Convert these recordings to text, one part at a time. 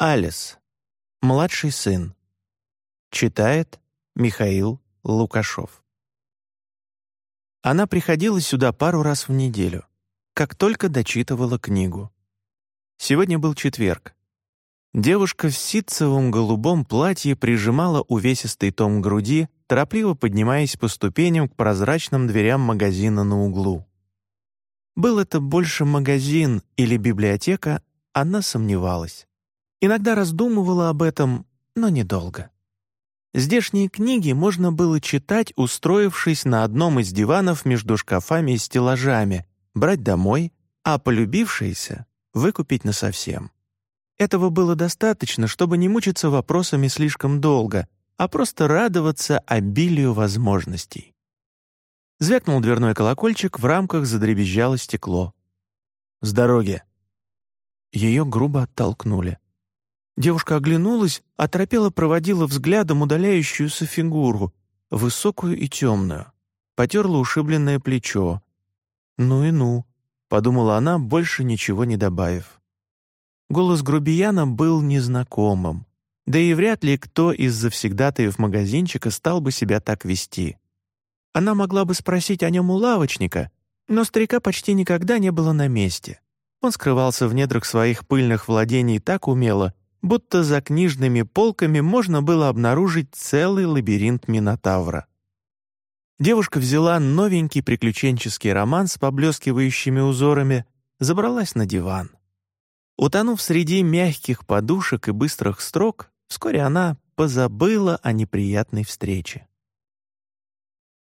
Алис. Младший сын. Читает Михаил Лукашов. Она приходила сюда пару раз в неделю, как только дочитывала книгу. Сегодня был четверг. Девушка в ситцевом голубом платье прижимала увесистый том груди, торопливо поднимаясь по ступеням к прозрачным дверям магазина на углу. Был это больше магазин или библиотека, она сомневалась. Иногда раздумывала об этом, но недолго. Здешние книги можно было читать, устроившись на одном из диванов между шкафами и стеллажами, брать домой, а полюбившиеся — выкупить насовсем. Этого было достаточно, чтобы не мучиться вопросами слишком долго, а просто радоваться обилию возможностей. Звякнул дверной колокольчик, в рамках задребезжало стекло. «С дороги!» Ее грубо оттолкнули. Девушка оглянулась, оторопела проводила взглядом удаляющуюся фигуру, высокую и темную. Потерла ушибленное плечо. «Ну и ну», — подумала она, больше ничего не добавив. Голос грубияна был незнакомым, да и вряд ли кто из завсегдатаев магазинчика стал бы себя так вести. Она могла бы спросить о нем у лавочника, но старика почти никогда не было на месте. Он скрывался в недрах своих пыльных владений так умело, будто за книжными полками можно было обнаружить целый лабиринт Минотавра. Девушка взяла новенький приключенческий роман с поблескивающими узорами, забралась на диван. Утонув среди мягких подушек и быстрых строк, вскоре она позабыла о неприятной встрече.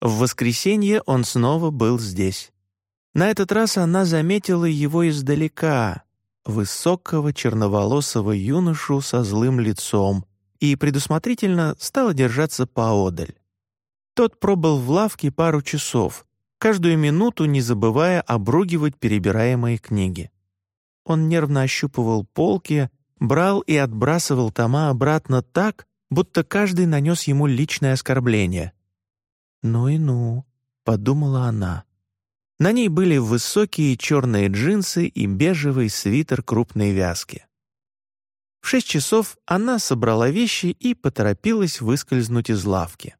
В воскресенье он снова был здесь. На этот раз она заметила его издалека, высокого черноволосого юношу со злым лицом, и предусмотрительно стала держаться поодаль. Тот пробыл в лавке пару часов, каждую минуту не забывая обругивать перебираемые книги. Он нервно ощупывал полки, брал и отбрасывал тома обратно так, будто каждый нанес ему личное оскорбление. «Ну и ну», — подумала она. На ней были высокие черные джинсы и бежевый свитер крупной вязки. В шесть часов она собрала вещи и поторопилась выскользнуть из лавки.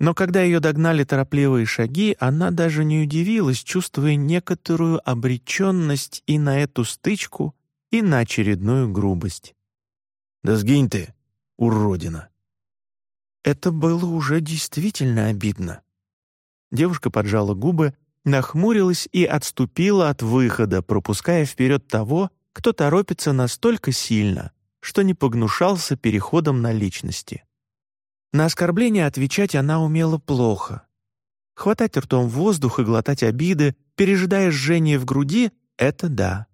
Но когда ее догнали торопливые шаги, она даже не удивилась, чувствуя некоторую обреченность и на эту стычку, и на очередную грубость. «Да сгинь ты, уродина!» Это было уже действительно обидно. Девушка поджала губы, нахмурилась и отступила от выхода, пропуская вперед того, кто торопится настолько сильно, что не погнушался переходом на личности. На оскорбление отвечать она умела плохо. Хватать ртом воздух и глотать обиды, пережидая жжение в груди — это да,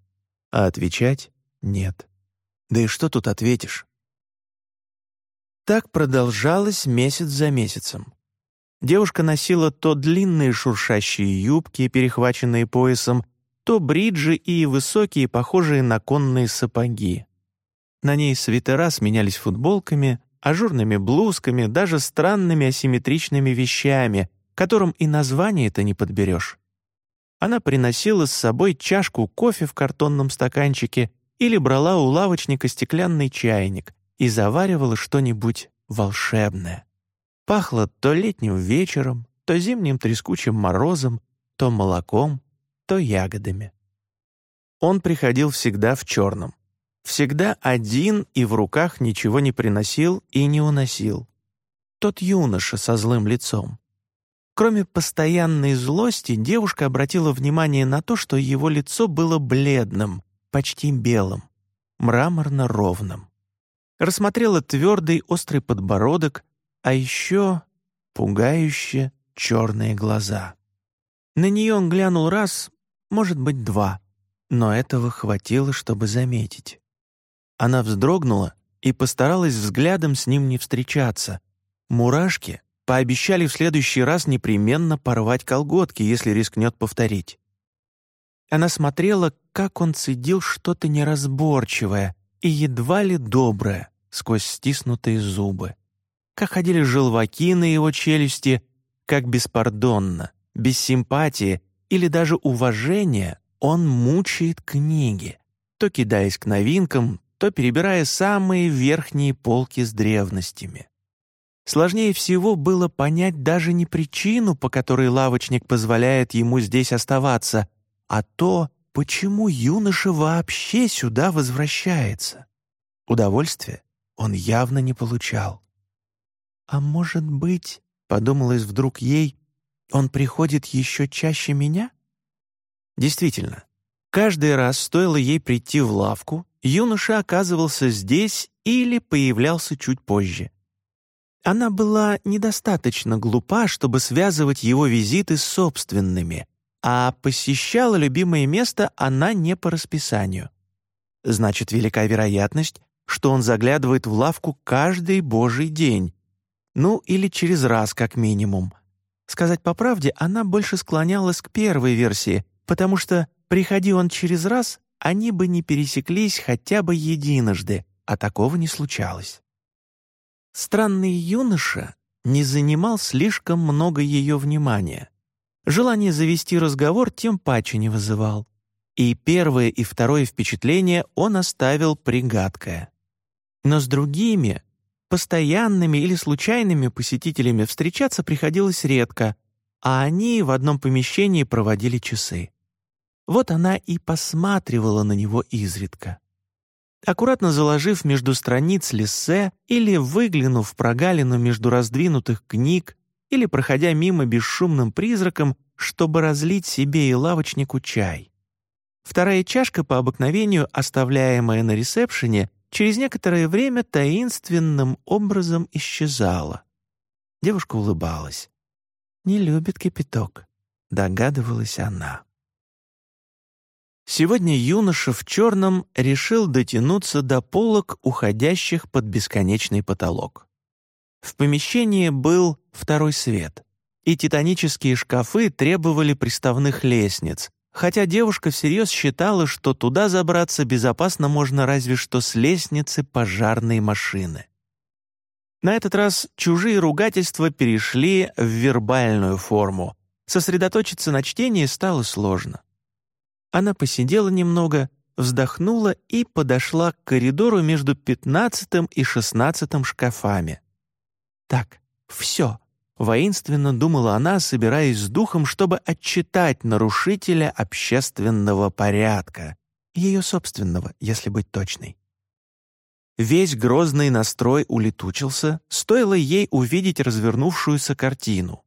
а отвечать — нет. Да и что тут ответишь? Так продолжалось месяц за месяцем. Девушка носила то длинные шуршащие юбки, перехваченные поясом, то бриджи и высокие, похожие на конные сапоги. На ней свитера сменялись футболками, ажурными блузками, даже странными асимметричными вещами, которым и название-то не подберешь. Она приносила с собой чашку кофе в картонном стаканчике или брала у лавочника стеклянный чайник, и заваривала что-нибудь волшебное. Пахло то летним вечером, то зимним трескучим морозом, то молоком, то ягодами. Он приходил всегда в черном. Всегда один и в руках ничего не приносил и не уносил. Тот юноша со злым лицом. Кроме постоянной злости, девушка обратила внимание на то, что его лицо было бледным, почти белым, мраморно-ровным рассмотрела твердый острый подбородок, а еще пугающе черные глаза. На нее он глянул раз, может быть, два, но этого хватило, чтобы заметить. Она вздрогнула и постаралась взглядом с ним не встречаться. Мурашки пообещали в следующий раз непременно порвать колготки, если рискнет повторить. Она смотрела, как он цедил что-то неразборчивое и едва ли доброе, сквозь стиснутые зубы. Как ходили желваки на его челюсти, как беспардонно, без симпатии или даже уважения он мучает книги, то кидаясь к новинкам, то перебирая самые верхние полки с древностями. Сложнее всего было понять даже не причину, по которой лавочник позволяет ему здесь оставаться, а то, почему юноша вообще сюда возвращается. Удовольствия он явно не получал. «А может быть, — подумалось вдруг ей, — он приходит еще чаще меня?» Действительно, каждый раз стоило ей прийти в лавку, юноша оказывался здесь или появлялся чуть позже. Она была недостаточно глупа, чтобы связывать его визиты с собственными, а посещала любимое место она не по расписанию. Значит, велика вероятность, что он заглядывает в лавку каждый божий день. Ну, или через раз, как минимум. Сказать по правде, она больше склонялась к первой версии, потому что, приходи он через раз, они бы не пересеклись хотя бы единожды, а такого не случалось. Странный юноша не занимал слишком много ее внимания. Желание завести разговор тем паче не вызывал. И первое и второе впечатление он оставил пригадкое. Но с другими, постоянными или случайными посетителями встречаться приходилось редко, а они в одном помещении проводили часы. Вот она и посматривала на него изредка. Аккуратно заложив между страниц лиссе или выглянув в прогалину между раздвинутых книг или проходя мимо бесшумным призраком, чтобы разлить себе и лавочнику чай. Вторая чашка, по обыкновению оставляемая на ресепшене, через некоторое время таинственным образом исчезала. Девушка улыбалась. «Не любит кипяток», — догадывалась она. Сегодня юноша в черном решил дотянуться до полок, уходящих под бесконечный потолок. В помещении был второй свет, и титанические шкафы требовали приставных лестниц, хотя девушка всерьез считала, что туда забраться безопасно можно разве что с лестницы пожарной машины. На этот раз чужие ругательства перешли в вербальную форму. Сосредоточиться на чтении стало сложно. Она посидела немного, вздохнула и подошла к коридору между пятнадцатым и шестнадцатым шкафами. «Так, все», — воинственно думала она, собираясь с духом, чтобы отчитать нарушителя общественного порядка, ее собственного, если быть точной. Весь грозный настрой улетучился, стоило ей увидеть развернувшуюся картину.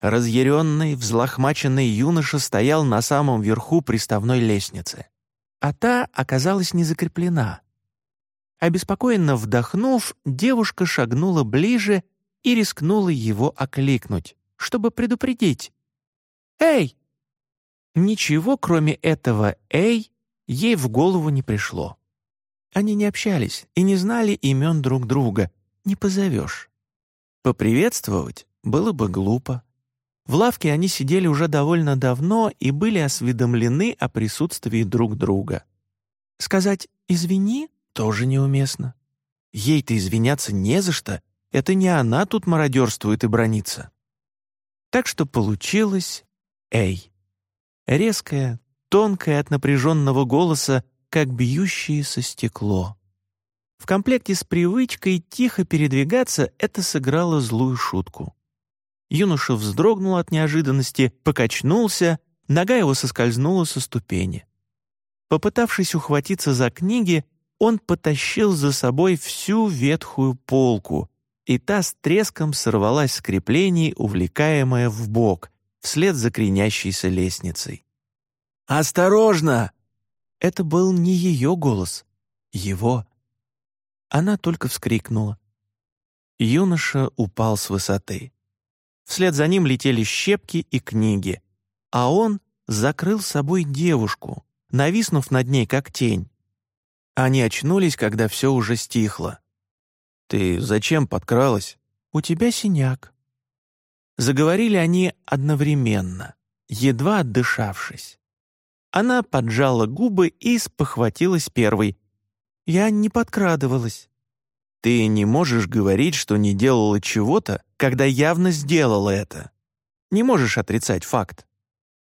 Разъяренный, взлохмаченный юноша стоял на самом верху приставной лестницы, а та оказалась не закреплена. Обеспокоенно вдохнув, девушка шагнула ближе и рискнула его окликнуть, чтобы предупредить. «Эй!» Ничего, кроме этого «эй», ей в голову не пришло. Они не общались и не знали имен друг друга, не позовешь. Поприветствовать было бы глупо. В лавке они сидели уже довольно давно и были осведомлены о присутствии друг друга. Сказать «извини» тоже неуместно. Ей-то извиняться не за что, это не она тут мародерствует и бронится. Так что получилось «эй». Резкое, тонкое от напряженного голоса, как бьющееся стекло. В комплекте с привычкой тихо передвигаться это сыграло злую шутку. Юноша вздрогнул от неожиданности, покачнулся, нога его соскользнула со ступени. Попытавшись ухватиться за книги, он потащил за собой всю ветхую полку, и та с треском сорвалась с креплений, увлекаемая в бок, вслед за кренящейся лестницей. «Осторожно!» Это был не ее голос, его. Она только вскрикнула. Юноша упал с высоты. Вслед за ним летели щепки и книги, а он закрыл собой девушку, нависнув над ней как тень. Они очнулись, когда все уже стихло. «Ты зачем подкралась? У тебя синяк». Заговорили они одновременно, едва отдышавшись. Она поджала губы и спохватилась первой. «Я не подкрадывалась». Ты не можешь говорить, что не делала чего-то, когда явно сделала это. Не можешь отрицать факт.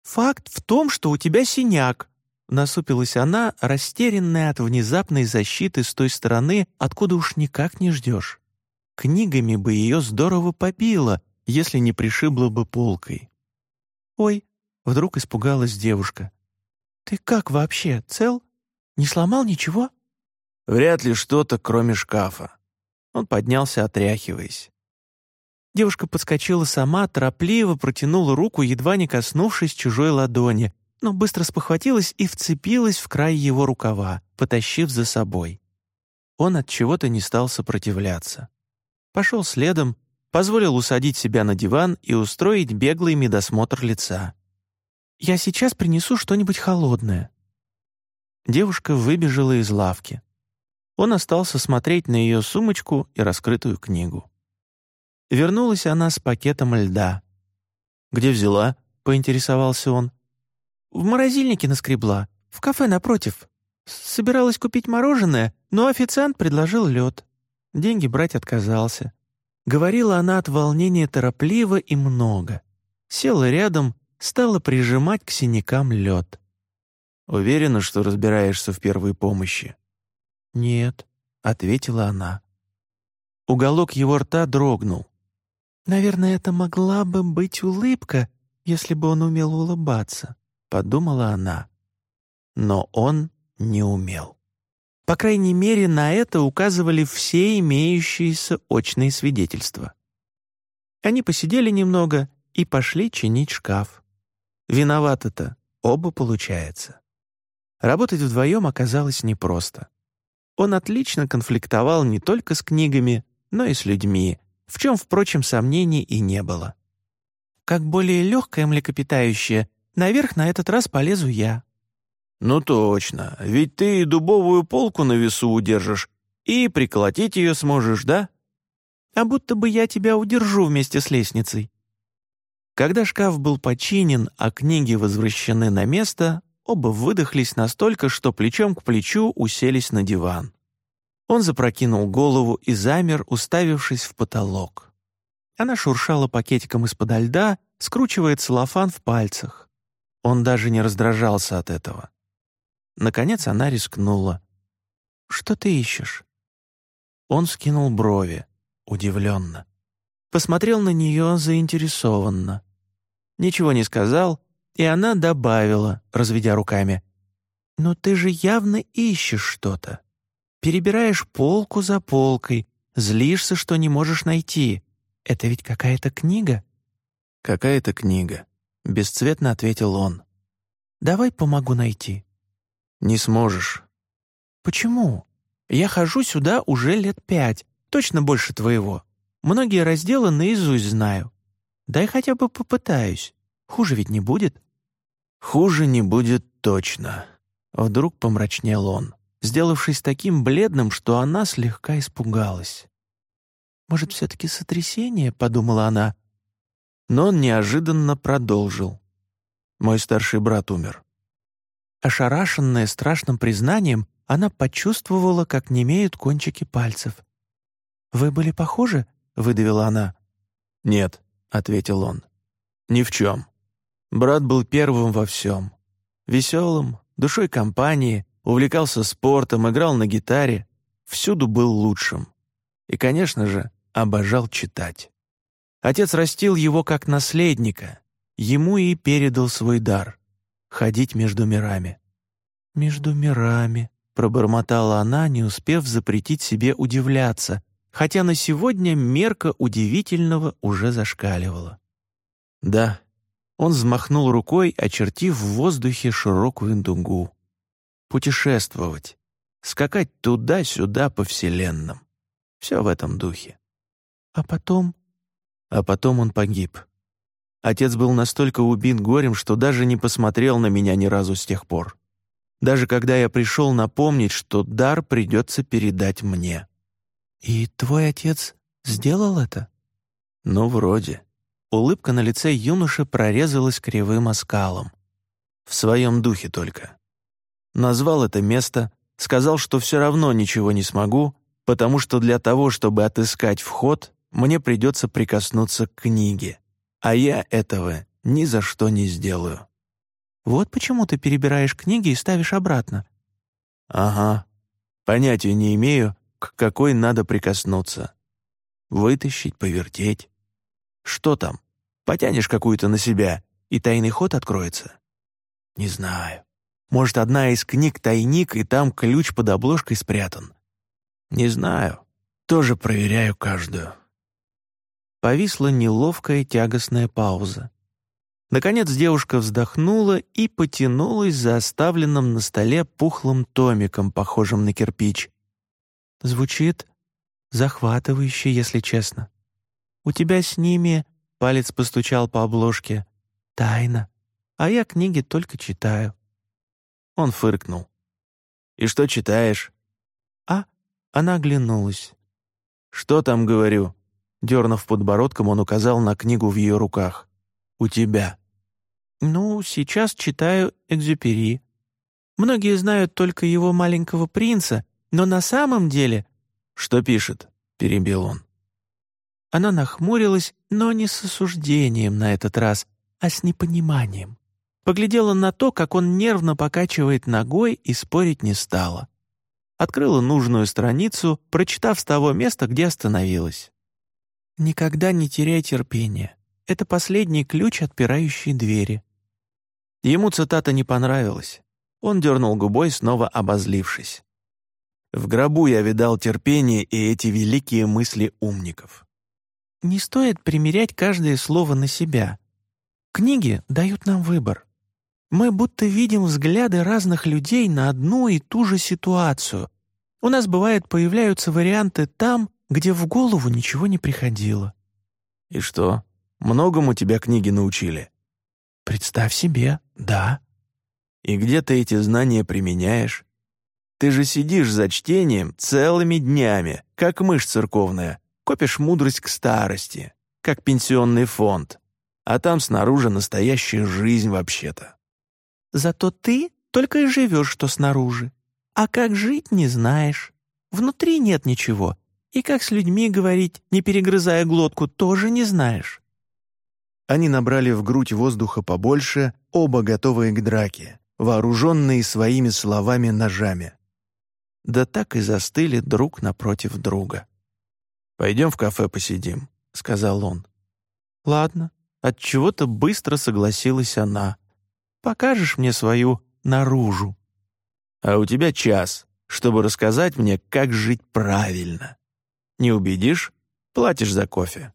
Факт в том, что у тебя синяк. Насупилась она, растерянная от внезапной защиты с той стороны, откуда уж никак не ждешь. Книгами бы ее здорово побило, если не пришибло бы полкой. «Ой!» — вдруг испугалась девушка. «Ты как вообще, цел? Не сломал ничего?» «Вряд ли что-то, кроме шкафа». Он поднялся, отряхиваясь. Девушка подскочила сама, торопливо протянула руку, едва не коснувшись чужой ладони, но быстро спохватилась и вцепилась в край его рукава, потащив за собой. Он от чего-то не стал сопротивляться. Пошел следом, позволил усадить себя на диван и устроить беглый медосмотр лица. «Я сейчас принесу что-нибудь холодное». Девушка выбежала из лавки. Он остался смотреть на ее сумочку и раскрытую книгу. Вернулась она с пакетом льда. «Где взяла?» — поинтересовался он. В морозильнике наскребла, в кафе напротив. Собиралась купить мороженое, но официант предложил лед. Деньги брать отказался. Говорила она от волнения торопливо и много. Села рядом, стала прижимать к синякам лед. «Уверена, что разбираешься в первой помощи?» «Нет», — ответила она. Уголок его рта дрогнул. «Наверное, это могла бы быть улыбка, если бы он умел улыбаться подумала она. Но он не умел. По крайней мере, на это указывали все имеющиеся очные свидетельства. Они посидели немного и пошли чинить шкаф. Виноваты-то оба получается. Работать вдвоем оказалось непросто. Он отлично конфликтовал не только с книгами, но и с людьми, в чем, впрочем, сомнений и не было. Как более легкое млекопитающее, Наверх на этот раз полезу я». «Ну точно, ведь ты дубовую полку на весу удержишь и приколотить ее сможешь, да?» «А будто бы я тебя удержу вместе с лестницей». Когда шкаф был починен, а книги возвращены на место, оба выдохлись настолько, что плечом к плечу уселись на диван. Он запрокинул голову и замер, уставившись в потолок. Она шуршала пакетиком из-подо льда, скручивая целлофан в пальцах. Он даже не раздражался от этого. Наконец она рискнула. «Что ты ищешь?» Он скинул брови, удивленно. Посмотрел на нее заинтересованно. Ничего не сказал, и она добавила, разведя руками. «Но ты же явно ищешь что-то. Перебираешь полку за полкой, злишься, что не можешь найти. Это ведь какая-то книга?» «Какая-то книга», — бесцветно ответил он. «Давай помогу найти». «Не сможешь». «Почему? Я хожу сюда уже лет пять, точно больше твоего. Многие разделы наизусть знаю. Дай хотя бы попытаюсь. Хуже ведь не будет». «Хуже не будет точно», — вдруг помрачнел он, сделавшись таким бледным, что она слегка испугалась. «Может, все-таки сотрясение?» — подумала она, но он неожиданно продолжил. «Мой старший брат умер». Ошарашенная страшным признанием, она почувствовала, как немеют кончики пальцев. «Вы были похожи?» — выдавила она. «Нет», — ответил он. «Ни в чем. Брат был первым во всем. Веселым, душой компании, увлекался спортом, играл на гитаре, всюду был лучшим. И, конечно же, обожал читать. Отец растил его как наследника, ему и передал свой дар — ходить между мирами. «Между мирами», — пробормотала она, не успев запретить себе удивляться, хотя на сегодня мерка удивительного уже зашкаливала. «Да», — он взмахнул рукой, очертив в воздухе широкую дугу. «Путешествовать, скакать туда-сюда по вселенным. Все в этом духе». «А потом?» А потом он погиб. Отец был настолько убит горем, что даже не посмотрел на меня ни разу с тех пор. Даже когда я пришел напомнить, что дар придется передать мне. «И твой отец сделал это?» «Ну, вроде». Улыбка на лице юноши прорезалась кривым оскалом. В своем духе только. Назвал это место, сказал, что все равно ничего не смогу, потому что для того, чтобы отыскать вход, мне придется прикоснуться к книге, а я этого ни за что не сделаю. Вот почему ты перебираешь книги и ставишь обратно». «Ага. Понятия не имею, к какой надо прикоснуться. Вытащить, повертеть. Что там? Потянешь какую-то на себя, и тайный ход откроется? Не знаю. Может, одна из книг тайник, и там ключ под обложкой спрятан. Не знаю. Тоже проверяю каждую. Повисла неловкая тягостная пауза. Наконец девушка вздохнула и потянулась за оставленным на столе пухлым томиком, похожим на кирпич. Звучит захватывающе, если честно. У тебя с ними, палец постучал по обложке, тайна, а я книги только читаю. Он фыркнул. «И что читаешь?» «А?» Она оглянулась. «Что там, говорю?» Дернув подбородком, он указал на книгу в ее руках. «У тебя». «Ну, сейчас читаю «Экзюпери». Многие знают только его маленького принца, но на самом деле...» «Что пишет?» — перебил он. Она нахмурилась, но не с осуждением на этот раз, а с непониманием. Поглядела на то, как он нервно покачивает ногой, и спорить не стала. Открыла нужную страницу, прочитав с того места, где остановилась. «Никогда не теряй терпения. Это последний ключ, отпирающий двери». Ему цитата не понравилась. Он дернул губой, снова обозлившись. «В гробу я видал терпение и эти великие мысли умников». «Не стоит примерять каждое слово на себя. Книги дают нам выбор. Мы будто видим взгляды разных людей на одну и ту же ситуацию. У нас, бывает, появляются варианты там, где в голову ничего не приходило. «И что, многому тебя книги научили?» «Представь себе, да». «И где ты эти знания применяешь? Ты же сидишь за чтением целыми днями, как мышь церковная, копишь мудрость к старости, как пенсионный фонд, а там снаружи настоящая жизнь вообще-то». Зато ты только и живешь, что снаружи. А как жить, не знаешь. Внутри нет ничего. И как с людьми говорить, не перегрызая глотку, тоже не знаешь». Они набрали в грудь воздуха побольше, оба готовые к драке, вооруженные своими словами-ножами. Да так и застыли друг напротив друга. «Пойдем в кафе посидим», — сказал он. «Ладно». Отчего-то быстро согласилась она, Покажешь мне свою наружу?» «А у тебя час, чтобы рассказать мне, как жить правильно. Не убедишь? Платишь за кофе».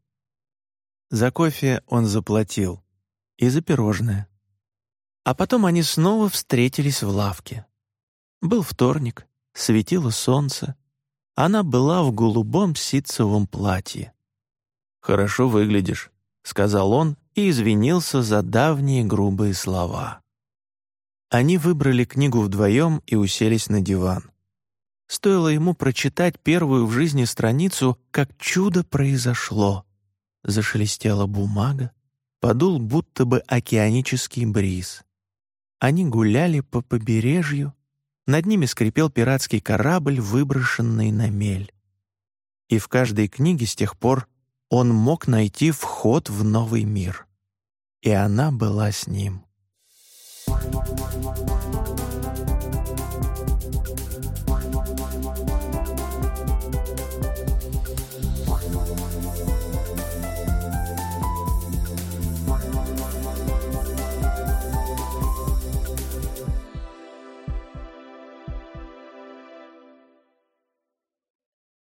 За кофе он заплатил. И за пирожное. А потом они снова встретились в лавке. Был вторник, светило солнце. Она была в голубом ситцевом платье. «Хорошо выглядишь», — сказал он и извинился за давние грубые слова. Они выбрали книгу вдвоем и уселись на диван. Стоило ему прочитать первую в жизни страницу, как чудо произошло. Зашелестела бумага, подул будто бы океанический бриз. Они гуляли по побережью, над ними скрипел пиратский корабль, выброшенный на мель. И в каждой книге с тех пор он мог найти вход в новый мир и она была с ним. Thank you.